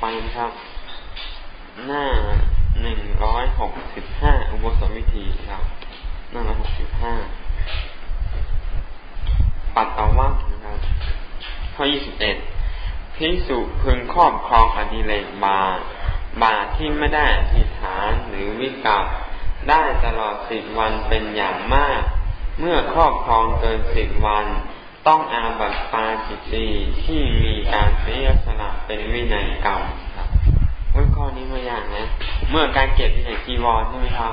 ไปนะครับ หน้าหนึ่งร้อยหกสิบห้าอุโบสถวิธีครับหน้าร้อยหกสิบห้าปัตตวัคนะครับข้อยี่สิบเอ็ดพิสุพึงครอบครองอดิเลกบา บาที่ไม่ได้อธิษฐานหรือวิกับได้ตลอดสิบวันเป็นอย่างมาก เมื่อครอบครองเกินสิบวัน ต้องอาบัติปาจิตตีที่มีการเสียสละเป็นวินัยกรรมครับวิข้อนี้มาอย่างนะ เมื่อการเก็บที่ไหนจีวรใช่ไหมครับ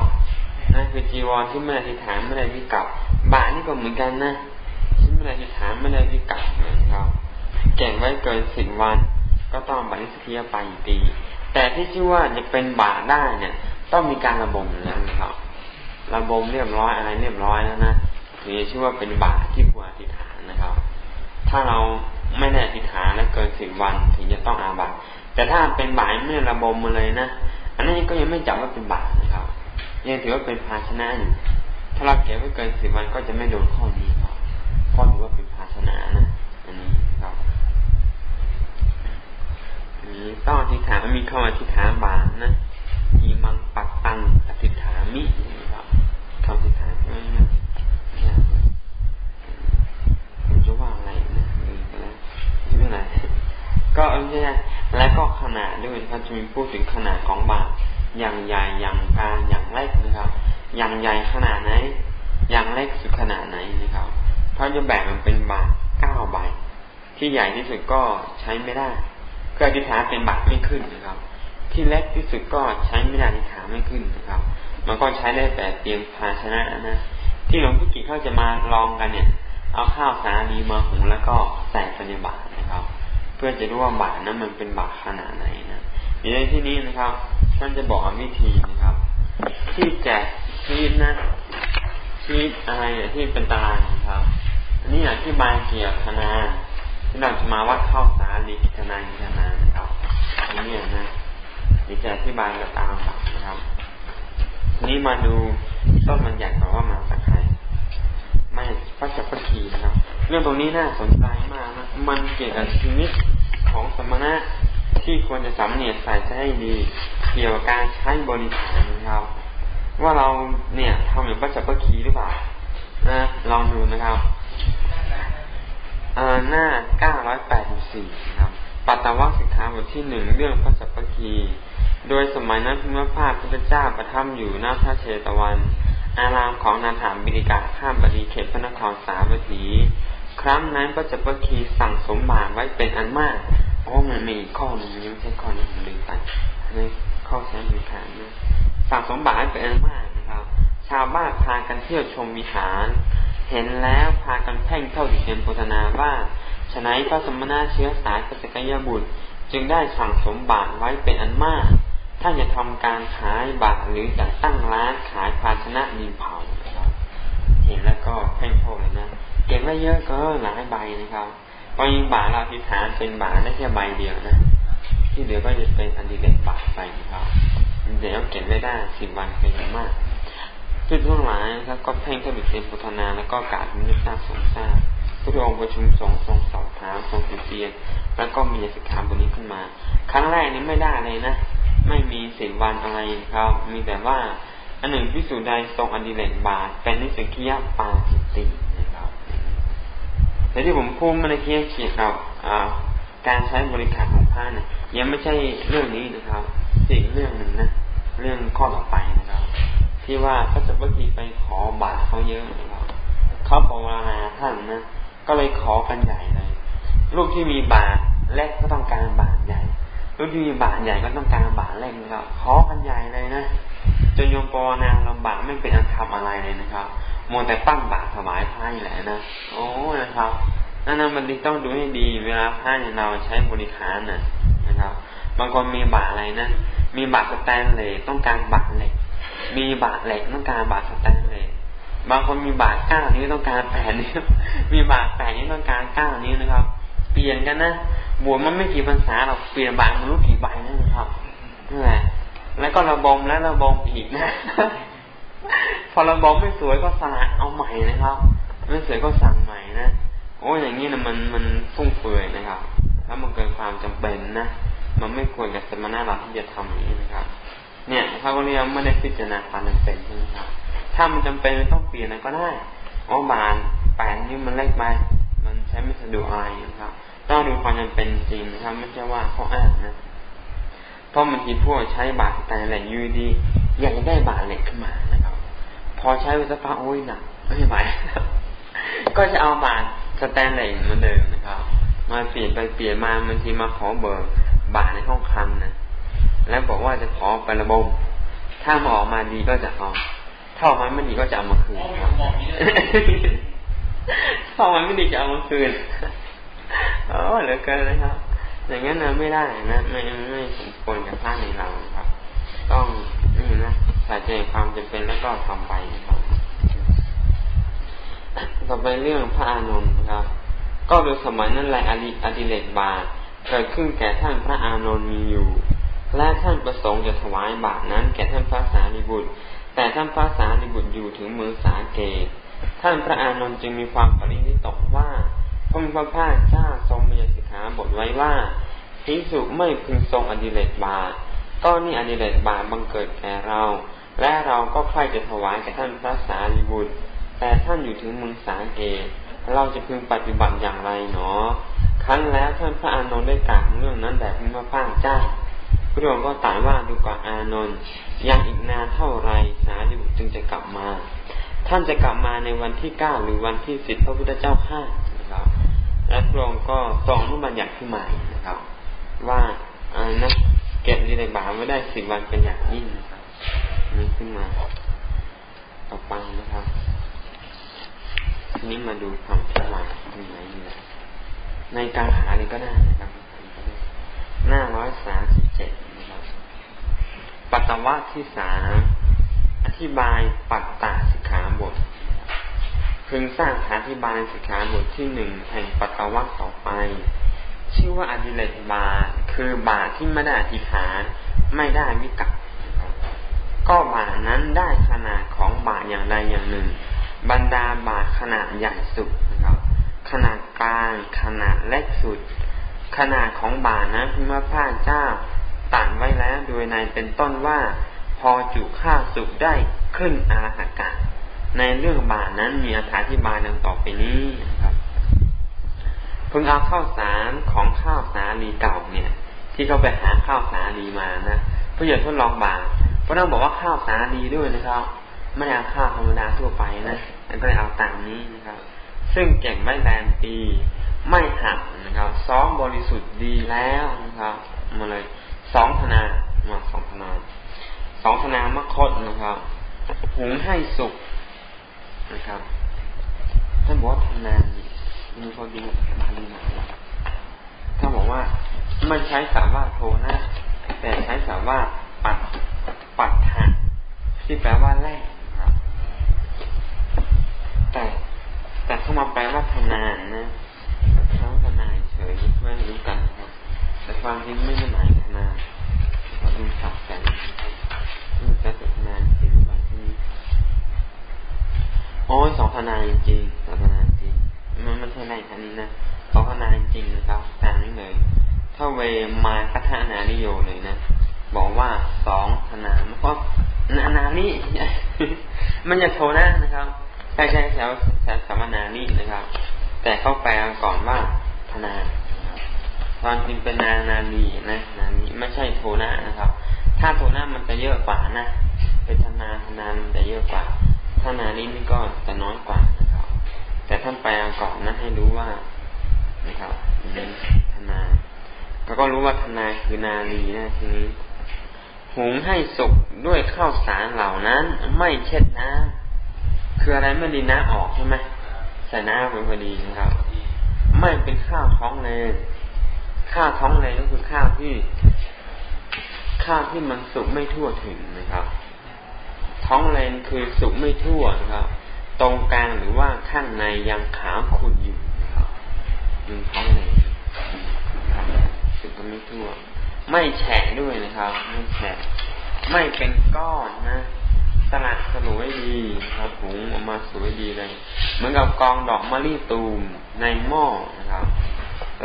นั่นคือจีวรที่ไม่ได้อธิฐานไม่ได้วิกับบานี่ก็เหมือนกันนะที่ไม่ได้อธิฐานไม่ได้วิกับเหมือนครับเก็บไว้เกินสิบวัน ก็ต้องบัติสเทียไปตีแต่ที่ชื่อว่าจะเป็นบาได้เนี่ย ต้องมีการระบมแล้วนะครับ ระบมเรียบร้อยอะไรเรียบร้อยแล้วนะถึงจะชื่อว่าเป็นบาที่ควรอธิษฐาน นะครับ ถ้าเราไม่ได้อธิษฐานแล้วเกินสิบวันถึงจะต้องอาบัติแต่ถ้าเป็นบาไม่ได้ระบมมาเลยนะอันนี้ก็ยังไม่จับว่าเป็นบานะครับ ยังถือว่าเป็นภาชนะอยู่ถ้าเราเก็บไว้เกินสิบวันก็จะไม่โดนข้อนี้ครับเพราะถือว่าเป็นภาชนะนะอันนี้ครับนี้ต้องอธิษฐานมีคำอธิษฐานบานะอีมังปัตตังอธิษฐานมิครับคำอธิษฐานไม่ไม่ยากผมจะว่าอะไรนะลืมไปแล้วไม่เป็นไร ก็เอาใช่และก็ขนาดด้วยนะครับจะมีพูดถึงขนาดของบาทอย่างใหญ่อย่างกลางอย่างเล็กนะครับ อย่างใหญ่ขนาดไหน อย่างเล็กสุดขนาดไหนนะครับเขาจะแบ่งมันเป็นบาทเก้าใบที่ใหญ่ที่สุดก็ใช้ไม่ได้ก็อธิษฐานเป็นบาตไม่ขึ้นนะครับ ที่เล็กที่สุดก็ใช้ไม่ได้อธิษฐานไม่ขึ้นนะครับ มันก็ใช้ได้แต่เตรียมภาชนะนะที่หลวงพ่กิเขาจะมาลองกันเนี่ย เอาข้าวสาลีมาหุงแล้วก็ใส่ปในบาตรนะครับ พื่อจะรู้ว่าบาตรนั้นมันเป็นบาตรขนาดไหนนะในที่นี้นะครับ ท่านจะบอกวิธีนะครับ ที่แจกชีตนะชีตอะไรที่เป็นตารางนะครับ อันนี้อธิบายเกี่ยวกับนาที่เราจะมาวัดเข้าสาลีกิจนากิจนานะครับอันนี้นะนี่จะอธิบายกับตามหลักนะครับทีนี้มาดูต้นมันใหญ่ก่อนว่ามาจากใครไม่พระจักรคีนะครับ เรื่องตรงนี้น่าสนใจมากนะมันเกี่ยวกับชีวิต ของสมณะที่ควรจะสำเนียกใส่ใจให้ดี เกี่ยวกับการใช้บริการนะครับว่าเราเนี่ยทำอย่างพระจักรคีหรือเปล่านะลองดูนะครับหน้าเก้าร้อยแปดสิบสี่ครับปัตตวัคสิกขาบทที่หนึ่งเรื่องพระสัพพคี โดยสมัยนั้นพระพาพุทธเจ้าประทับอยู่หน้าพระเชตวัน อารามของนาถามบิริกาข้ามบดีเขตพระนครสาวัตถี ครั้งนั้นพระจัพพคีสั่งสมบาทไว้เป็นอันมากเพราะมันมีข้อหนึ่งไม่ใช่ข้อนี้ผมลืมไปในข้อแสนวิหารนะสั่งสมบาทเป็นอันมากนะครับ ชาวบ้านพากันเที่ยวชมวิหาร เห็นแล้วพากันแพ่งเข้าดิเชนโพธนาว่าฉนัยพระสมณะเชื้อสายพระสกยบุตร จึงได้สั่งสมบาทไว้เป็นอันมากถ้าจะทำการขายบาทหรือจะตั้งร้านขายภาชนะดินเผาเห็นแล้วก็เพ่งโทษเลยนะ เก็บไว้เยอะก็หลายใบนะครับพอยิงบาทเราทิฐานเป็นบาได้แค่ใบเดียวนะ ที่เหลือก็จะเป็นอันดีเลกบาไปนะครับเดี๋ยวเก็บไม่ได้สิบวันเป็นอย่างมากจุดทั้งหลายนะครับก็เพ่งพระบิดเต็มพุทธนาแล้วก็กาดมิตรทราสงทราบพระองค์ประชุมสงทรงสอบถามทรงติเตียนแล้วก็มีสิกขาบทนี้ขึ้นมา ครั้งแรกนี้ไม่ได้เลยนะ ไม่มีสิบวันอะไรครับ มีแต่ว่าอันหนึ่งพิสูจน์ใดทรงอดีเลกบาทเป็นนิสกิยปาจิตตินะครับ แต่ที่ผมพูดมาในเคียเกี่ยวกับการใช้บริการของพระเนี่ยยังไม่ใช่เรื่องนี้นะครับสิ่งเรื่องหนึ่งนะเรื่องข้อต่อไปนะครับ ที่ว่าพระสัพพีไปขอบาทเขาเยอะนะครับเขาปวารณาท่านนะก็เลยขอกันใหญ่เลยลูกที่มีบาทเล็กก็ต้องการบาทใหญ่ลูกที่มีบาทใหญ่ก็ต้องการบาทเล็กนะครับขอกันใหญ่เลยนะจนโยมปวารณาลำบากไม่เป็นอันทำอะไรเลยนะครับ มัวแต่ปั้นบาทถวายพระแหละนะโอ้นะครับนั่นนะมันต้องดูให้ดี เวลาพระเราใช้บริการน่ะนะครับ บางคนมีบาทอะไรนะมีบาทสแตนเลสต้องการบาทเหล็ก มีบาทเหล็กต้องการบาทสแตนเลสบางคนมีบาทเก้านิ้วต้องการแปดนิ้วมีบาทแปดนิ้วต้องการเก้านิ้วนะครับ เปลี่ยนกันนะบวชมันไม่กี่ภาษาเราเปลี่ยนบาทมันรู้กี่ใบนะครับนั่นแหละแล้วก็ระบมแล้วระบมอีกนะ พอเระบอมไม่สวยก็สละเอาใหม่นะครับไม่สวยก็สั่งใหม่นะโอ้ยอย่างนี้นะมันมันฟุ่งเฟือยนะครับ แล้วมันเกินความจำเป็นนะมันไม่ควรกับสมณะเราที่จะทำอย่างนี้นะครับ เนี่ยเขาก็เรียกไม่ได้พิจารณาความจำเป็นใช่ไหมครับ ถ้ามันจำเป็นต้องเปลี่ยนก็ได้อ๋อบานแปดนิ้วมันเล็กไปมันใช้ไม่สะดวกอะไรนะครับ ต้องดูความจำเป็นจริงนะครับไม่ใช่ว่าเขาอ้างนะเพราะมันทีพวกใช้บาทแต่แหล่ยูดีอยากจะได้บาทเหล็กขึ้นมานะครับ พอใช้ไปสักพักโอ้ยหนักไม่ไหวก็จะเอาบาทสแตนเลสเหมือนเดิมนะครับ มาเปลี่ยนไปเปลี่ยนมาบางทีมาขอเบอร์บาทในห้องคำนะแล้วบอกว่าจะขอไประบมถ้ามาออกมาดีก็จะเอาถ้าออกมาไม่ดีก็จะเอามาคืนครับถ้าออกมาไม่ดีจะเอามาคืนอ๋อเหลือเกินเลยครับ อย่างนั้นนะไม่ได้นะไม่ไม่สมควรกับท่านในเราครับ ต้อง ใส่ใจความจำเป็นแล้วก็ทำไปนะครับ ต่อไปเรื่องพระอานนท์ครับ ก็โดยสมัยนั้นแหละอดิอดิเลกบาเกิดขึ้นแก่ท่านพระอานนท์มีอยู่ และท่านประสงค์จะถวายบาทนั้น แก่ท่านพระสารีบุตร แต่ท่านพระสารีบุตรอยู่ถึงเมืองสาเกตท่านพระอานนท์จึงมีความปรินิตกว่าพระพระภาคเจ้าทรงมีสิกขาบทไว้ว่าพิสุไม่พึงทรงอดิเลกบาก็นี่อดิเลกบาบังเกิดแก่เรา และเราก็ใคร่จะถวายแก่ท่านพระสารีบุตร แต่ท่านอยู่ถึงเมืองสาเกตเราจะพึงปฏิบัติอย่างไรหนอ ครั้งแล้วท่านพระอานนท์ได้กล่าวเรื่องนั้นแด่พระพาเจ้าพระองค์ก็ตรัสว่าดูก่อนอานนท์ยังอีกนานเท่าไรสารีบุตรจึงจะกลับมา ท่านจะกลับมาในวันที่เก้าหรือวันที่สิบพระพุทธเจ้าข้านะครับและพระองค์ก็ทรงนุบัญญัติขึ้นมานะครับ ว่าอ่านะเก็บดีในบาไม่ได้สิบวันเป็นอย่างยิ่งนะครับ นี่ขึ้นมา ต่อไปนะครับทีนี้มาดูความพิมายตรงไหนเนี่ยในกางขานี่ก็ได้นะครับหน้าร้อยสามสิบเจ็ดนะครับ ปัตตวะที่สามอธิบายปัตตาสิกขาบทพึงสร้างอธิบายสิกขาบทที่หนึ่งแห่งปัตตวะต่อไป ชื่อว่าอดิเลกบา คือบาที่ไม่ได้อธิษฐานไม่ได้วิกัป ก็บานั้นได้ขนาดของบาอย่างใดอย่างหนึ่ง บรรดาบาทขนาดใหญ่สุดนะครับ ขนาดกลางขนาดเล็กสุด ขนาดของบาทนะพระพาเจ้าตัดไว้แล้วโดยในเป็นต้นว่า พอจุข้าวสุกได้ขึ้นอาหากาในเรื่องบาทนั้นมีอธิบายดังต่อไปนี้นะครับเพิ่งเอาข้าวสารของข้าวสาลีเก่าเนี่ย ที่เขาไปหาข้าวสาลีมานะเพื่อจะทดลองบาท พราะต้องบอกว่าข้าวสาลีด้วยนะครับ ไม่ได้เอาข้าวธรรมดาทั่วไปนะแล้วก็เลยเอาตามนี้นะครับ ซึ่งเก่งไม่แรมปี ไม่หักนะครับ ซ้อมบริสุทธิ์ดีแล้วนะครับ มาเลยสองธนามาสองธนาสองธนามคตนะครับ หุงให้สุกนะครับท่านบอกว่าธนานี่มีพอดีบาลีมาถ้าบอกว่า มันใช้สาว่าโทนะ แต่ใช้สาว่าปัด ปัดถะที่แปลว่าแรกแต่แต่เข้ามาแปลว่าทนานนะเขาทนายเฉยไม่รู้กันครับ แต่ความจริงไม่ได้หมายทนายขอดูสับกันนะครับดูแค่ทนายจริงแบบนี้โอ้ยสองทนายจริงสองทนายจริงมันไม่ใช่ในอันนี้นะสองทนายจริงนะครับตามนี้เลย ถ้าเวมาคัทนานิโยเลยนะ บอกว่าสองทนายเพราะนานานี่มันจะโทนะนะครับใช่ใช่แถวแถวสมนานี่นะครับ แต่เข้าแปลก่อนว่าธนาความจริงเป็นนานานีนะนานีไม่ใช่โทนะนะครับ ถ้าโทนะมันจะเยอะกว่านะเป็นธนาธนามันจะเยอะกว่าถ้านานี้นี่ก็จะน้อยกว่านะครับ แต่ท่านแปลก่อนนะให้รู้ว่านะครับเป็นธนาก็ก็รู้ว่าธนาคือนาลีนะทีนี้ หุงให้สุกด้วยข้าวสารเหล่านั้น ไม่เช็ดน้ำคืออะไรไม่ดีน้ำออกใช่ไหมใส่น้ำไปพอดีนะครับ ไม่เป็นข้าวท้องเลนข้าวท้องเลนก็คือข้าวที่ ข้าวที่มันสุกไม่ทั่วถึงนะครับ ท้องเลนคือสุกไม่ทั่วนะครับ ตรงกลางหรือว่าข้างในยังขาวขุ่นอยู่นะครับยังท้องเลนสุกก็ไม่ทั่ว ไม่แฉะด้วยนะครับ ไม่แฉะไม่เป็นก้อนนะสลัดสวยดีครับหุงออกมาสวยดีเลย เหมือนกับกองดอกมะลิตูมในหม้อนะครับ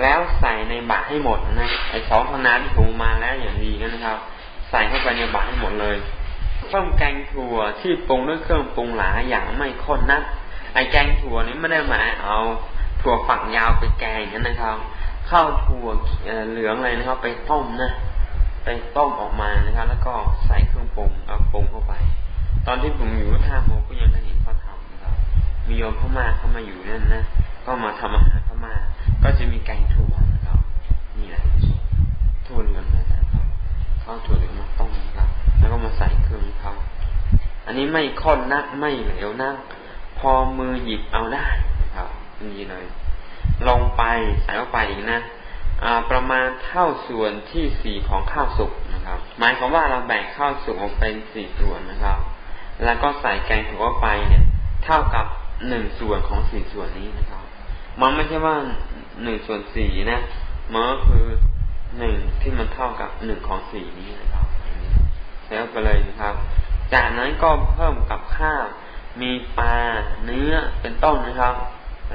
แล้วใส่ในบาให้หมดนะไอสองคนาที่ถุงมาแล้วอย่างดีนะครับ ใส่เข้าไปในบาให้หมดเลยเพิ่มแกงถั่วที่ปรุงด้วยเครื่องปรุงหลายอย่างไม่ข้นนักไอแกงถั่วนี้ไม่ได้หมายเอาถั่วฝักยาวไปแกงนั้นนะครับ ข้าวถั่วเหลืองอะไรนะครับ ไปต้มนะไปต้มออกมานะครับ แล้วก็ใส่เครื่องปรุงเอาปรุงเข้าไป ตอนที่ผมอยู่ท่าโมก็ยังได้เห็นเขาทำนะครับ มีโยมเข้ามาเข้ามาอยู่นั่นนะก็มาทำอาหารเข้ามา ก็จะมีแกงถั่วนะครับนี่แหละถั่วเหลืองนะครับข้าวถั่วเหลืองมาต้มนะครับ แล้วก็มาใส่เครื่องเขาอันนี้ไม่ข้นนักไม่เหลวนักพอมือหยิบเอาได้นะครับนี่เลย ลงไปใส่เข้าไปอีกนะประมาณเท่าส่วนที่สี่ของข้าวสุกนะครับ หมายความว่าเราแบ่งข้าวสุกออกเป็นสี่ส่วนนะครับ แล้วก็ใส่แกงถั่วไปเนี่ย เท่ากับหนึ่งส่วนของสี่ส่วนนี้นะครับ มันไม่ใช่ว่าหนึ่งส่วนสี่นะมันก็คือหนึ่งที่มันเท่ากับหนึ่งของสี่นี้นะครับแล้วไปเลยนะครับ จากนั้นก็เพิ่มกับข้าวมีปลาเนื้อเป็นต้นนะครับ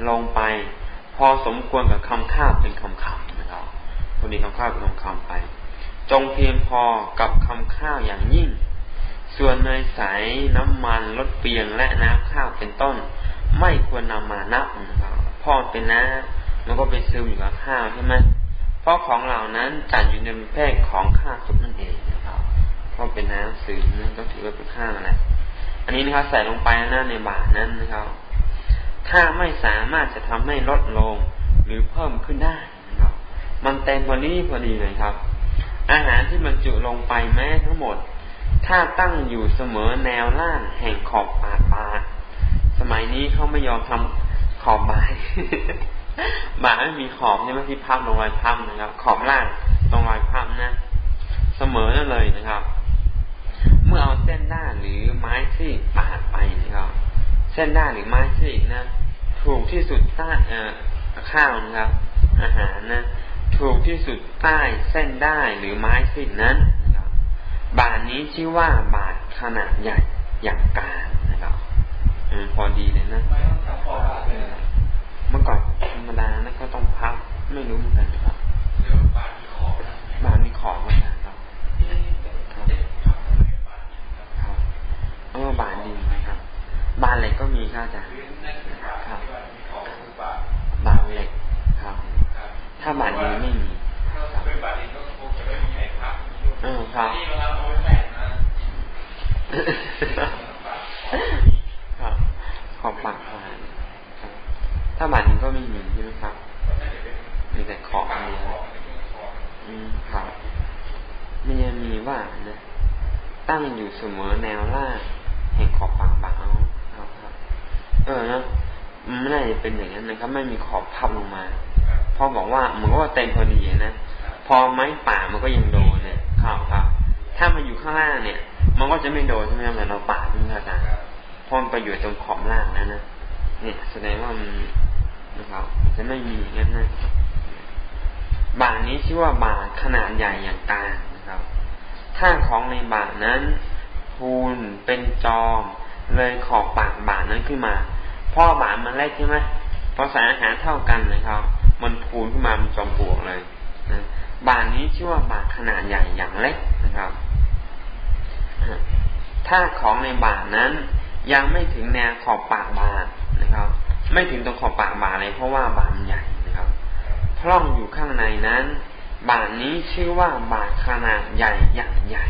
ลงไป พอสมควรกับคำข้าวเป็นคำคำนะครับพอดีคำข้าวเป็นคำคำไป จงเพียงพอกับคำข้าวอย่างยิ่ง ส่วนเนยใสน้ำมันรสเปียงและน้ำข้าวเป็นต้น ไม่ควรนำมานับนะครับพ่อเป็นน้ำมันก็ไปซึมอยู่กับข้าวใช่ไหมเพราะของเหล่านั้นจัดอยู่ในประเภทของข้าวสุกนั่นเองนะครับพราะเป็นน้ำซึมนั่นก็ถือว่าเป็นข้าวแหละอันนี้นะครับใส่ลงไปนะในบาทนั้นนะครับ ถ้าไม่สามารถจะทำให้ลดลงหรือเพิ่มขึ้นได้นะครับ มันเต็มพอดีพอดีเลยครับ อาหารที่บรรจุลงไปแม้ทั้งหมด ถ้าตั้งอยู่เสมอแนวล่างแห่งขอบปากปาสมัยนี้เขาไม่ยอมทำขอบบายบาไม่มีขอบใช่ไหมที่พับลงรอยพับนะครับ ขอบล่างตรงรอยพับนะ เสมอนั่นเลยนะครับ เมื่อเอาเส้นด้านหรือไม้ซีกปาดไปนะครับ เส้นด้านหรือไม้ซีกนะ ถูกที่สุดใต้ข้าวนะครับ อาหารนะ ถูกที่สุดใต้เส้นได้หรือไม้ซีกนั้นนะครับบาทนี้ชื่อว่าบาทขนาดใหญ่อย่างกลางนะครับอพอดีเลยนะเมื่อก่อนธรรมดานะก็ต้องพับไม่รู้เหมือนกันครับบาทมีขอบเหมือนกันเออบานดินนะครั บบานเหล็กก็มีครับอาจารย์ครับบานเหล็กครับ ถ้าบานดินไม่มีครับเออครับครับขอบปากบานถ้าบานดินก็ไม่มีใช่ไหมครับมีแต่ขอบเดียวอืมครับมันยังมีว่านะตั้งอยู่เสมอแนวล่างแห่งขอบปากบาง เออนะมันไม่ได้เป็นอย่างนั้นนะครับ ไม่มีขอบพับลงมาพ่อบอกว่าเหมือนว่าเต็มพอดีนะพอไม้ป่ามันก็ยังโดนเนี่ยครับครับ ถ้ามันอยู่ข้างล่างเนี่ย มันก็จะไม่โดนใช่ไหมครับเราป่าที่อาจารย์พอมันไปอยู่ตรงขอบล่างนั้นนะเนี่ยแสดงว่ามันนะครับจะไม่มีอย่างนั้นนะบาทนี้ชื่อว่าบาทขนาดใหญ่อย่างกลางนะครับ ถ้าของในบาทนั้นพูนเป็นจอม เลยขอบปากบาทนั้นขึ้นมา พ่อบาทมันเล็กใช่ไหมพอสารอาหารเท่ากันนะครับ มันพูนขึ้นมามันจอมปลวกเลยนะบาทนี้ชื่อว่าบาทขนาดใหญ่อย่างเล็กนะครับ ถ้าของในบาทนั้นยังไม่ถึงแนวขอบปากบาทนะครับ ไม่ถึงตรงขอบปากบาทเลยเพราะว่าบาทใหญ่นะครับพร่องอยู่ข้างในนั้น บาทนี้ชื่อว่าบาทขนาดใหญ่อย่างใหญ่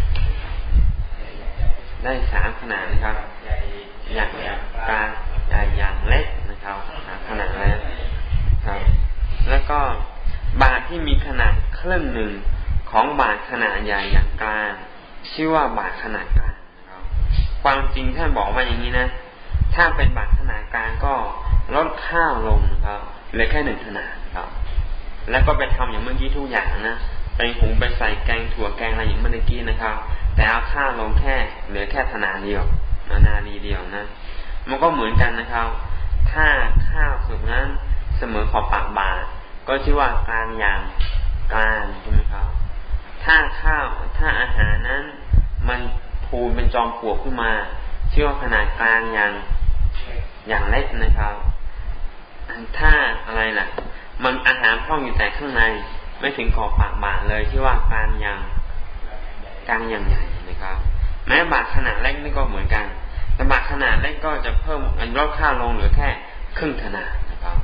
ได้สามขนาดนะครับ อย่างกลาง ใหญ่อย่างเล็กนะครับขนาดแล้วครับ แล้วก็บาทที่มีขนาดครึ่งหนึ่งของบาทขนาดใหญ่อย่างกลางชื่อว่าบาทขนาดกลางนะครับ ความจริงท่านบอกมาอย่างนี้นะ ถ้าเป็นบาทขนาดกลางก็ลดข้าวลงนะครับเหลือแค่หนึ่งขนาดครับ แล้วก็ไปทำอย่างเมื่อกี้ทุกอย่างนะไปหุงไปใส่แกงถั่วแกงอะไรอย่างเมื่อกี้นะครับ แต่เอาข้าวลงแค่เหลือแค่ธนาดเดียวนานาดีเดียวนะ มันก็เหมือนกันนะครับ ถ้าข้าวสุกนั้นเสมอขอบปากบาทก็ชื่อว่ากลางอย่างกลางใช่ไหมครับ ถ้าข้าวถ้าอาหารนั้น มันพูนเป็นจอมปลวกขึ้นมาชื่อว่าขนาดกลางอย่างอย่างเล็กนะครับถ้าอะไรล่ะ มันอาหารพ่องอยู่แต่ข้างใน ไม่ถึงขอบปากบาทเลยที่อว่ากลารยังกลางอย่างใหญ่นะครับ แม้บาทขนาดเล็กนี่ก็เหมือนกัน แต่บาทขนาดเล็กก็จะเพิ่มอันลดค่าลงเหลือแค่ครึ่งขนาดนะครับ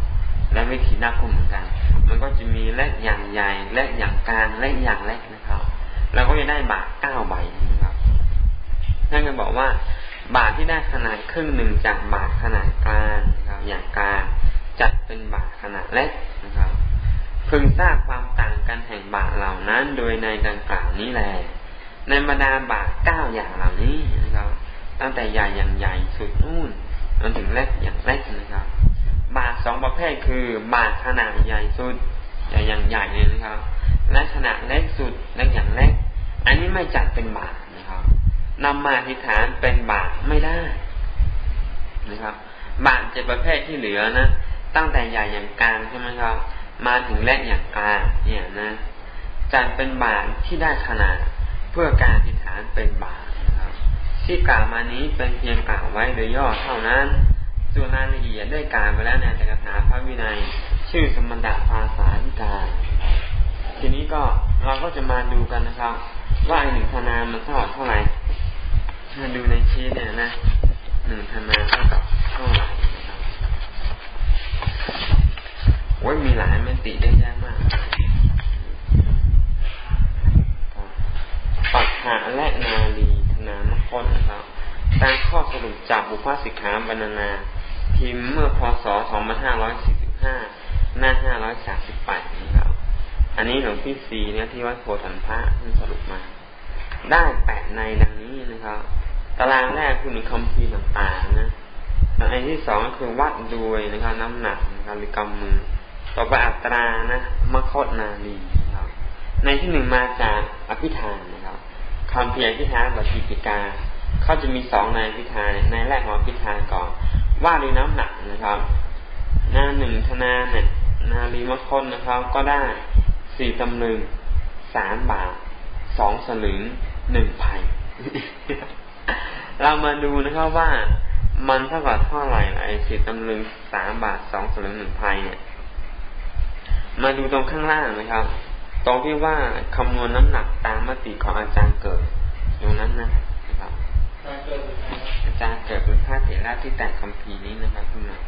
และวิธีนับก็เหมือนกัน มันก็จะมีเล็กอย่างใหญ่เล็กอย่างกลางเล็กอย่างเล็กนะครับเราก็จะได้บาทเก้าใบนะครับนั่นก็บอกว่า บาทที่ได้ขนาดครึ่งหนึ่งจากบาทขนาดกลางนะครับ อย่างกลางจัดเป็นบาทขนาดเล็กนะครับพึงทราบความต่างกันแห่งบาทเหล่านั้น โดยในดังกล่าวนี้แหละในบรรดาบาทเก้าอย่างเหล่านี้นะครับ ตั้งแต่ใหญ่อย่างใหญ่สุดนู่นจนถึงเล็กอย่างเล็กนะครับ บาทสองประเภทคือบาทขนาดใหญ่สุดใหญ่อย่างใหญ่เลยนะครับ และขนาดเล็กสุดเล็กอย่างเล็ก อันนี้ไม่จัดเป็นบาทนะครับนำมาอธิษฐานเป็นบาทไม่ได้นะครับ บาทเจ็ดประเภทที่เหลือนะตั้งแต่ใหญ่อย่างกลางใช่ไหมครับ มาถึงเล็กอย่างกลางเนี่ยนะจัดเป็นบาทที่ได้ขนาดเพื่อการอธิษฐานเป็นบาตนะครับ ที่กล่าวมานี้เป็นเพียงกล่าวไว้โดยย่อเท่านั้น ส่วนรายละเอียดได้กล่าวไปแล้วในแต่กถาพระวินัย ชื่อสมณะภาษาธิการ ทีนี้ก็เราก็จะมาดูกันนะครับ ว่าหนึ่งธนามันเท่าเท่าไหร่มาดูในชีตเนี่ยนะหนึ่งธนาเท่ากับเท่าไหร่นะครับโอ้ยมีหลายมิติได้ยากมากปัจหาและนาลีธนาม คตนะครับตามข้อสรุปจากบุพสิกขาบรรณา พิมพ์เมื่อพศ 2545 หน้า 538 นะครับ อันนี้หลวงพี่ซีเนี่ยที่วัดโพธันพระท่านสรุปมา ได้แปดในดังนี้นะครับ ตารางแรกคือมีคำพีต่างๆนะอันที่สองคือวัดด้วยนะครับน้ำหนักนะครับหรือกำมือ ต่อไปอัตรานะมคตนาลีนะครับในที่หนึ่งมาจากอภิธาน ครับคำเพียรพิธานบัติปิกาเขาจะมีสองในพิธานในแรกของพิธาก่อน ว่าด้วยน้ำหนักนะครับ หน้าหนึ่งธนาเนี่ยนาลีมคตนะครับ ก็ได้สี่ตำลึงสามบาทสองสลึงหนึ่งไผ่เรามาดูนะครับว่ามันเท่ากับเท่าไหร่ไอ้สี่ตำลึงสามบาทสองสลึงหนึ่งไผ่เนี่ย มาดูตรงข้างล่างนะครับ ตรงที่ว่าคำนวณน้ำหนักตามมติของอาจารย์เกิดตรงนั้นนะครับอาจารย์เกิดเป็นพระเถระที่แต่งคำพีนี้นะครับขึ้นมา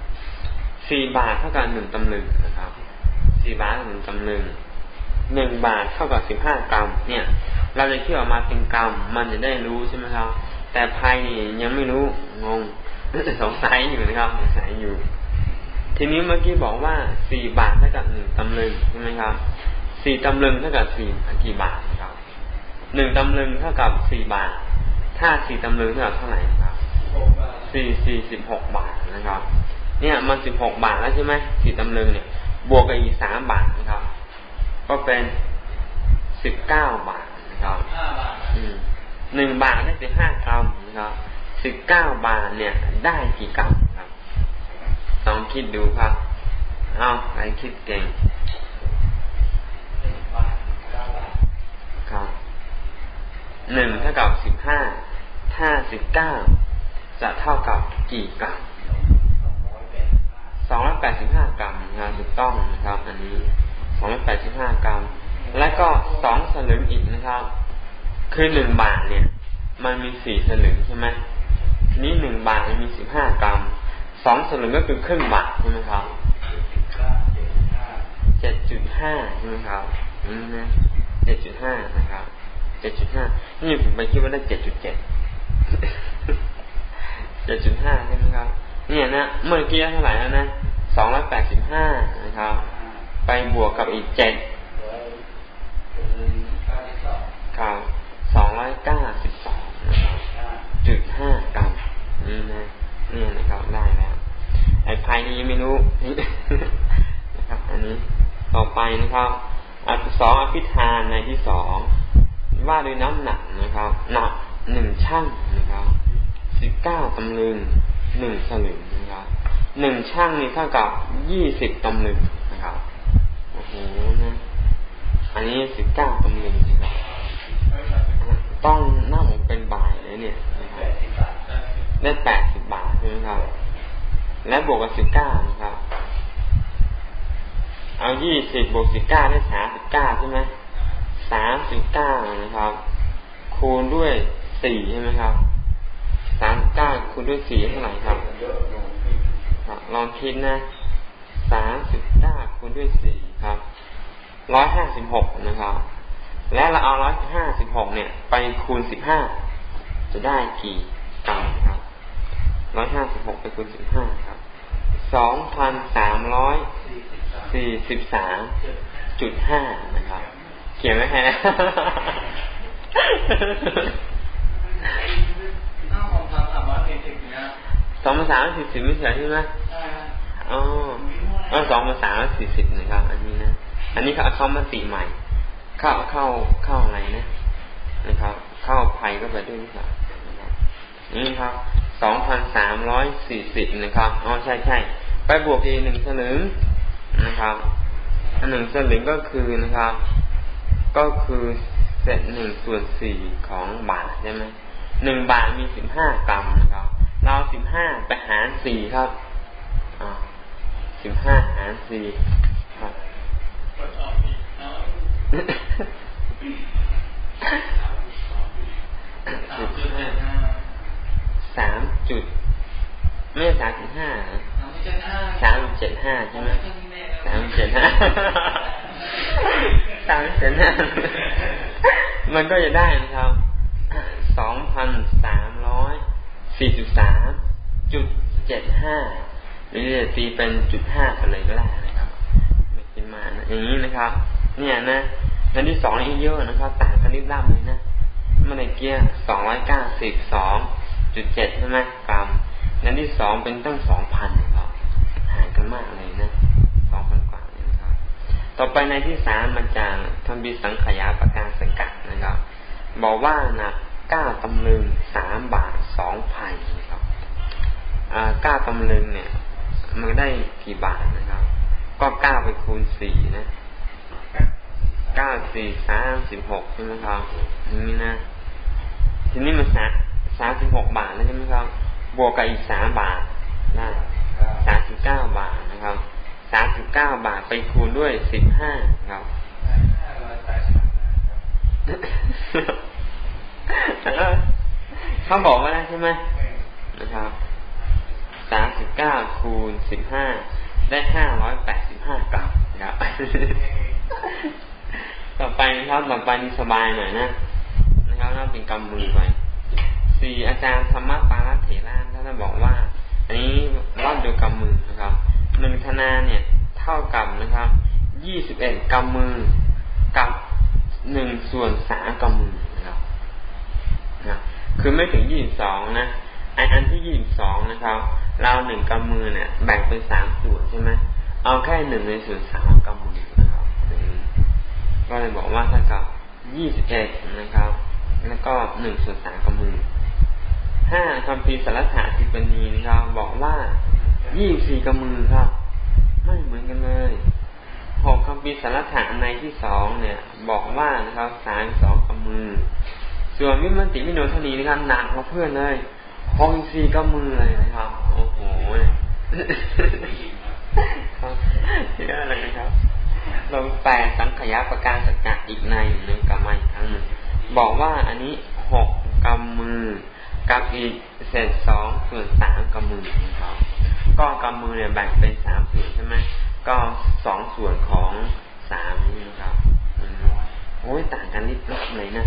สี่บาทเท่ากับหนึ่งตำลึงนะครับสี่บาทหนึ่งตำลึงหนึ่งบาทเท่ากับสิบห้ากรัม เนี่ย เราจะเที่ยวออกมาเป็นกรัม มันจะได้รู้ใช่ไหมครับ แต่ภายนี่ยังไม่รู้งงสงสัยอยู่นะครับสงสัยอยู่ ทีนี้เมื่อกี้บอกว่าสี่บาทเท่ากับหนึ่งตำลึงใช่ไหมครับ สี่ตำลึงเท่ากับสี่กี่บาทครับหนึ่งตำลึงเท่ากับสี่บาท ถ้าสี่ตำลึงเท่ากับเท่าไหร่ครับสี่สี่สิบหกบาทนะครับ เนี่ยมันสิบหกบาทแล้วใช่ไหมสี่ตำลึงเนี่ย บวกกับอีกสามบาทนะครับ ก็เป็นสิบเก้าบาทนะครับหนึ่งบาทได้สิบห้ากรัมนะครับสิบเก้าบาทเนี่ย ได้กี่กรัมครับลองคิดดูครับ เอาใครคิดเก่งครับ หนึ่งเท่ากับสิบห้าถ้าสิบเก้าจะเท่ากับกี่กรัมสองร้อยแปดสิบห้ากรัมนะถูกต้องนะครับ อันนี้สองร้อยแปดสิบห้ากรัม แล้วก็สองสลึงอีกนะครับ คือหนึ่งบาทเนี่ย มันมีสี่สลึงใช่ไหมนี้หนึ่งบาทมีสิบห้ากรัมสองสลึงก็คือครึ่งบาทใช่ไหมครับเจ็ดจุดห้าใช่ไหมครับนี่นะเจ็ดจุดห้านะครับ จ็ดจุดห้านี่ผมไปคิดว่าได้เจ็ดจุดเจ็ดเจ็ดจุดห้าใช่ไหมครับ เนี่ยนะ เมื่อกี้เท่าไหร่แล้วนะสองร้อยแปดสิบห้านะครับ ไปบวกกับอีกเจ็ดครับสองร้อยเก้าสิบสองจุดห้ากรัมนี่นะเนี่ยนะครับได้แล้วไอ้ภายนี้ไม่รู้นะครับ อันนี้ต่อไปนะครับอันสองอภิธานในที่สอง ว่าด้วยน้ำหนักนะครับ หนักหนึ่งช่างนะครับสิบเก้าตำลึงหนึ่งสลึงนะครับหนึ่งช่างนี่เท่ากับยี่สิบตำลึงนะครับโอ้โหนะอันนี้สิบเก้าตำลึงนะครับต้องหน้าผมเป็นบ่ายเลยเนี่ยนะครับได้แปดสิบบาทใช่ไหมครับ และบวกกับสิบเก้านะครับ เอายี่สิบบวกสิบเก้าได้สามสิบเก้าใช่ไหม สามสิบเก้านะครับ คูณด้วยสี่ใช่ไหมครับสามเก้าคูณด้วยสี่เท่าไหร่ครับลองคิดนะสามสิบเก้าคูณด้วยสี่ครับร้อยห้าสิบหกนะครับ และเราเอาร้อยห้าสิบหกเนี่ย ไปคูณสิบห้าจะได้กี่กรัมครับร้อยห้าสิบหกไปคูณสิบห้าครับสองพันสามร้อยสี่สิบสามจุดห้านะครับ เขียนไว้ให้นะสองภาษาสี่สิบไม่ใช่ใช่ไหมอ๋อสองภาษาสี่สิบนะครับ อันนี้นะ อันนี้เขาเข้ามาตีใหม่ เข้าเข้าเข้าอะไรนะนะครับ เข้าภัยก็ไปด้วยนะครับนี่ครับสองพันสามร้อยสี่สิบนะครับอ๋อใช่ใช่ไปบวกอีกหนึ่งสลึงนะครับอันหนึ่งสลึงก็คือนะครับ ก็คือเศษหนึ่งส่วนสี่ของบาทใช่ไหมหนึ่งบาทมีสิบห้ากรัมนะครับ เราสิบห้าไปหารสี่ครับอ่าสิบห้าหารสี่ครับสามจุด ไม่สามจุดห้าสามเจ็ดห้าใช่ไหมสามเจ็ดห้า สามเจ็ดห้ามันก็จะได้นะครับสองพันสามร้อยสี่สิบสามจุดเจ็ดห้าหรือจะตีเป็นจุดห้าไปเลยก็ได้นะครับไม่คิดมานะอย่างนี้นะครับ เนี่ยนะอันที่สองนี่เยอะนะครับ ต่างกันริบลับเลยนะเมื่อกี้สองร้อยเก้าสิบสองจุดเจ็ดใช่ไหมกรัมอันที่สองเป็นตั้งสองพันครับห่างกันมากเลยนะสองพันกว่านะครับ ต่อไปในที่สามมันจะทำบิสังขยาประการสกัดนะครับบอกว่านะเก้าตำลึงสามบาทสองพันนะครับเก้าตำลึงเนี่ย มันได้กี่บาทนะครับ ก็เก้าไปคูณสี่นะเก้าสี่สามสิบหกใช่ไหมครับนี่นะ ทีนี้มันสามสามสิบหกบาทแล้วใช่ไหมครับ บวกกับอีกสามบาทได้สามสิบเก้าบาทนะครับ สามสิบเก้าบาทไปคูณด้วยสิบห้าครับเขาบอกว่าได้ใช่ไหมนะครับสามสิบเก้าคูณสิบห้าได้ห้าร้อยแปดสิบห้ากรัมครับต่อไปนะครับต่อไปนี่สบายหน่อยนะนะครับน่าเป็นกำมือไปสี่อาจารย์ธรรมปาลเถระท่านบอกว่า อันนี้รอดดูกำมือนะครับ หนึ่งธนาเนี่ย เท่ากับนะครับยี่สิบเอ็ดกำมือกับหนึ่งส่วนสามกำมือนะครับนะคือไม่ถึงยี่สิบสองนะไออันที่ยี่สิบสองนะครับ เราหนึ่งกำมือเนี่ยแบ่งเป็นสามส่วนใช่ไหมเอาแค่หนึ่งในส่วนสามกำมือนะครับก็เลยบอกว่าถ้ากับยี่สิบเอ็ดนะครับ แล้วก็หนึ่งส่วนสามกำมือห้าคำพีสารถาทิปนีนะครับบอกว่า ยี่สี่กำมือครับ ไม่เหมือนกันเลยหกคำพีสารถาในที่สองเนี่ย บอกว่านะครับสามสองกำมือ ส่วนวิมันติมิโนเท่านี้นะครับหนักกว่าเพื่อนเลยหกสี่กำมือเลยนะครับ โอ้โหครับเยอะเลยนะครับเราแปลสังขยาประการสกัดอีกในหนึ่งกำมาอีกครั้งหนึ่งบอกว่าอันนี้หกกำมือ กับอีกเศษสองส่วนสามกำมือนะครับก็กำมือเนี่ยแบ่งเป็นสามส่วนใช่ไหมก็สองส่วนของสามนี่นะครับโอ้ยต่างกันนิดนิดเลยนะ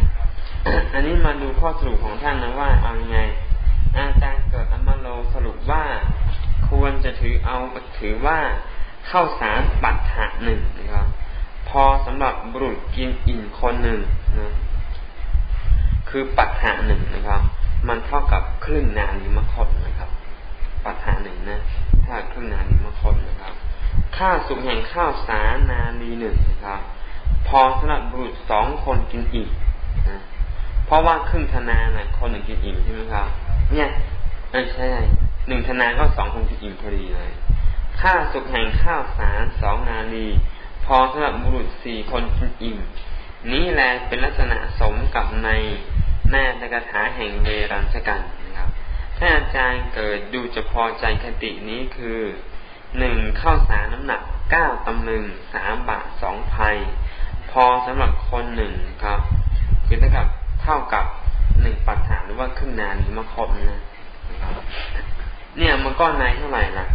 อันนี้มาดูข้อสรุปของท่านนะว่าเอายังไง อาจารย์เกิดอมาโลสรุปว่า ควรจะถือเอาถือว่าเข้าสารปัตถะหนึ่งนะครับพอสำหรับบุรุษกินอิ่มคนหนึ่งนะคือปัตถะหนึ่งนะครับ มันเท่ากับครึ่งนานิมคตนะครับ ปัฏฐาหนึ่งนะ ถ้าครึ่งนานิมคตนะครับค่าสุขแห่งข้าวสานาลีหนึ่งนะครับ พอสำหรับบุตรสองคนกินอิ่มนะเพราะว่าครึ่งธนานะคนหนึ่งกินอิ่มใช่ไหมครับ เนี่ยเออใช่หนึ่งธนาก็สองคนกินอิ่มพอดีเลยค่าสุขแห่งข้าวสารสองนาลีพอสำหรับบุรุษสี่คนกินอิ่มนี้แหละเป็นลักษณะสมกับใน แม่ในคาถาแห่งเวรัญชกันนะครับถ้าอาจารย์เกิดดูจะพอใจคตินี้คือหนึ่งข้าวสารน้ำหนักเก้าตำลึงสามบาทสองภัย พอสำหรับคนหนึ่งครับคือเท่ากับเท่ากับหนึ่งปัจฐานหรือว่าครึ่งนานี้มาครบนะเนี่ยมันก้อนในเท่าไหร่ล่ะ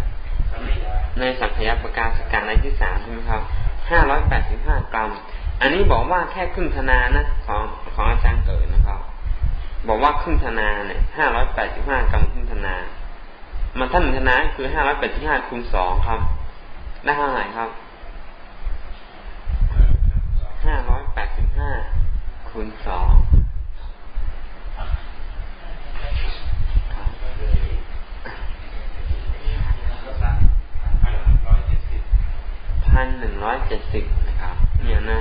ในสังขยาประกาศการในที่สามใช่ไหมครับห้าร้อยแปดสิบห้ากรัม อันนี้บอกว่าแค่ครึ่งธนานะของของอาจารย์เกิดนะครับ บอกว่าครึ่งธนาเนี่ยห้าร้อยแปดสิบห้ากรัมครึ่งธนามันท่านธนาคือห้าร้อยแปดสิบห้าคูณสองครับ ได้เท่าไหร่ครับห้าร้อยแปดสิบห้าคูณสองพันหนึ่งร้อยเจ็ดสิบนะครับ เนี่ยนะ